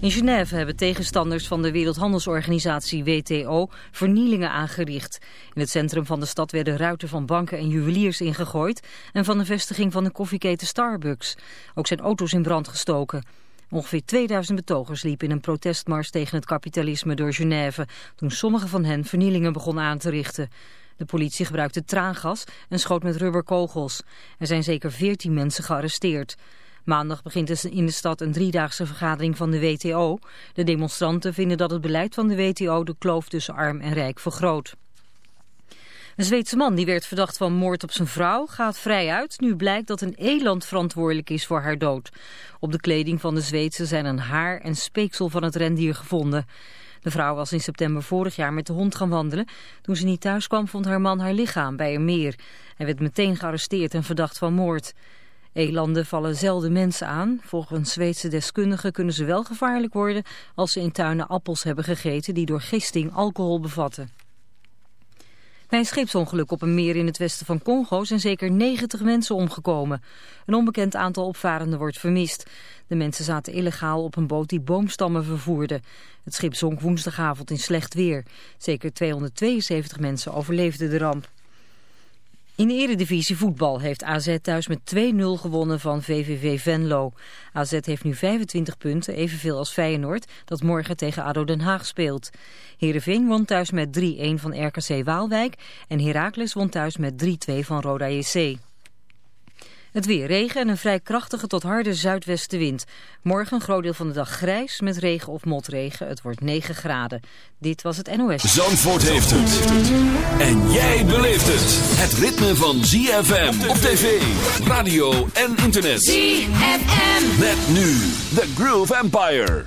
In Genève hebben tegenstanders van de Wereldhandelsorganisatie WTO vernielingen aangericht. In het centrum van de stad werden ruiten van banken en juweliers ingegooid... en van de vestiging van de koffieketen Starbucks. Ook zijn auto's in brand gestoken. Ongeveer 2000 betogers liepen in een protestmars tegen het kapitalisme door Genève... toen sommige van hen vernielingen begonnen aan te richten. De politie gebruikte traangas en schoot met rubberkogels. Er zijn zeker 14 mensen gearresteerd. Maandag begint in de stad een driedaagse vergadering van de WTO. De demonstranten vinden dat het beleid van de WTO de kloof tussen arm en rijk vergroot. Een Zweedse man die werd verdacht van moord op zijn vrouw gaat vrij uit... nu blijkt dat een eland verantwoordelijk is voor haar dood. Op de kleding van de Zweedse zijn een haar en speeksel van het rendier gevonden. De vrouw was in september vorig jaar met de hond gaan wandelen. Toen ze niet thuis kwam vond haar man haar lichaam bij een meer. Hij werd meteen gearresteerd en verdacht van moord. Elanden vallen zelden mensen aan. Volgens Zweedse deskundigen kunnen ze wel gevaarlijk worden als ze in tuinen appels hebben gegeten die door gisting alcohol bevatten. Bij een scheepsongeluk op een meer in het westen van Congo zijn zeker 90 mensen omgekomen. Een onbekend aantal opvarenden wordt vermist. De mensen zaten illegaal op een boot die boomstammen vervoerde. Het schip zonk woensdagavond in slecht weer. Zeker 272 mensen overleefden de ramp. In de eredivisie voetbal heeft AZ thuis met 2-0 gewonnen van VVV Venlo. AZ heeft nu 25 punten, evenveel als Feyenoord, dat morgen tegen ADO Den Haag speelt. Heerenveen won thuis met 3-1 van RKC Waalwijk en Heracles won thuis met 3-2 van Roda JC. Het weer regen en een vrij krachtige tot harde zuidwestenwind. Morgen een groot deel van de dag grijs met regen of motregen. Het wordt 9 graden. Dit was het NOS. Zandvoort heeft het. En jij beleeft het. Het ritme van ZFM op tv, radio en internet. ZFM. Met nu The Groove Empire.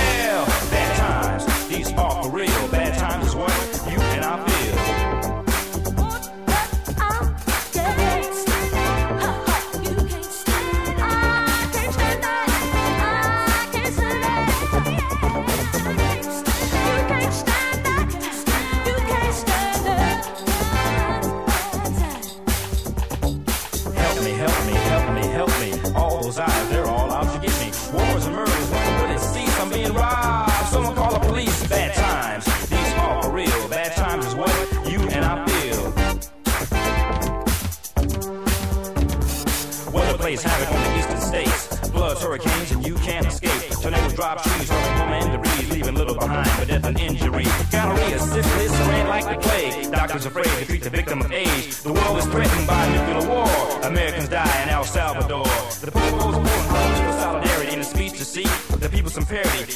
Americans afraid to treat the victim of AIDS. The world is threatened by nuclear war. Americans die in El Salvador. The Pope's poem calls for solidarity in a speech to see the people some parity.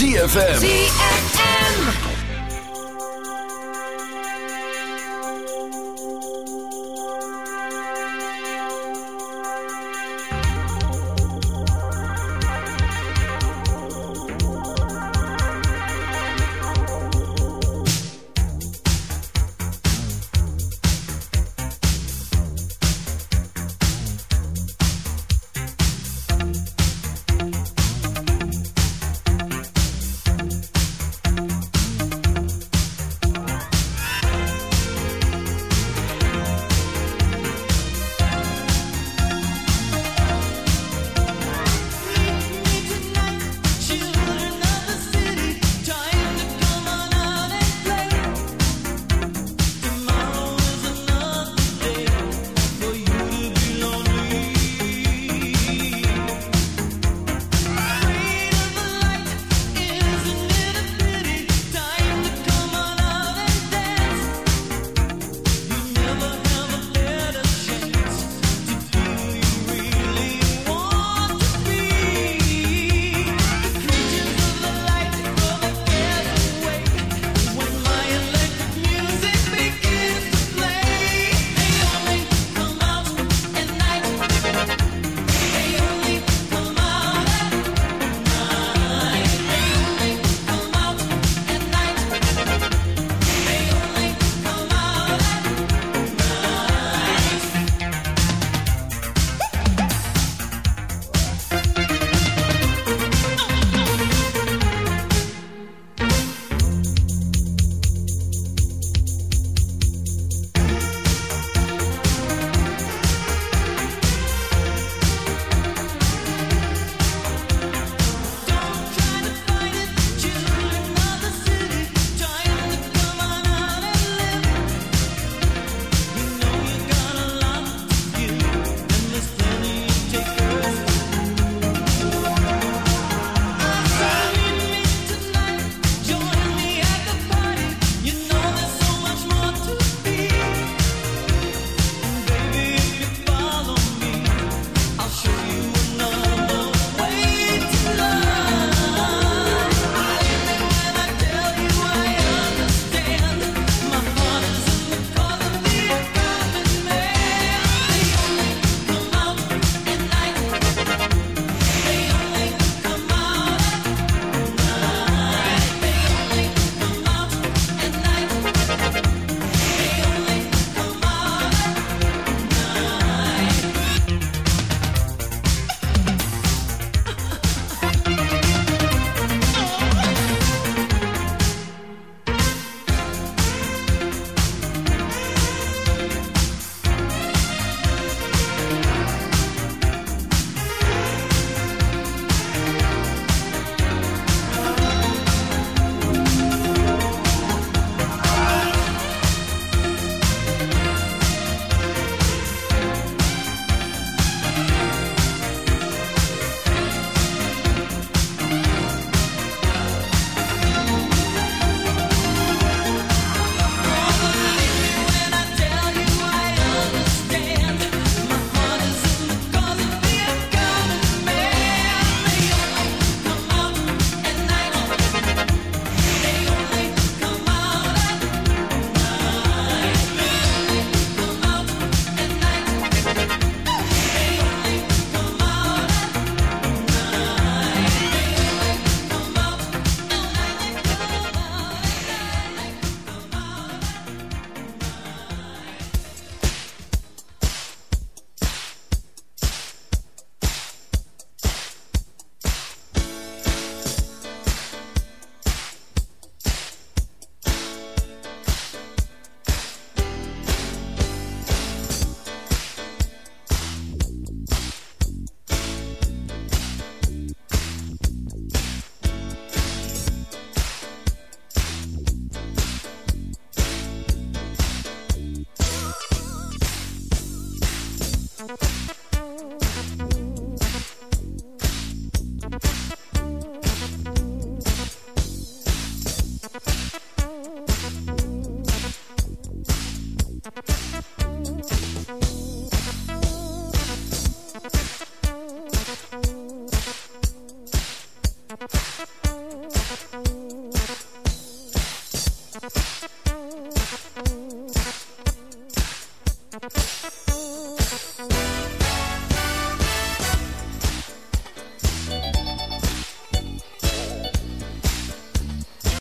ZFM. ZFM.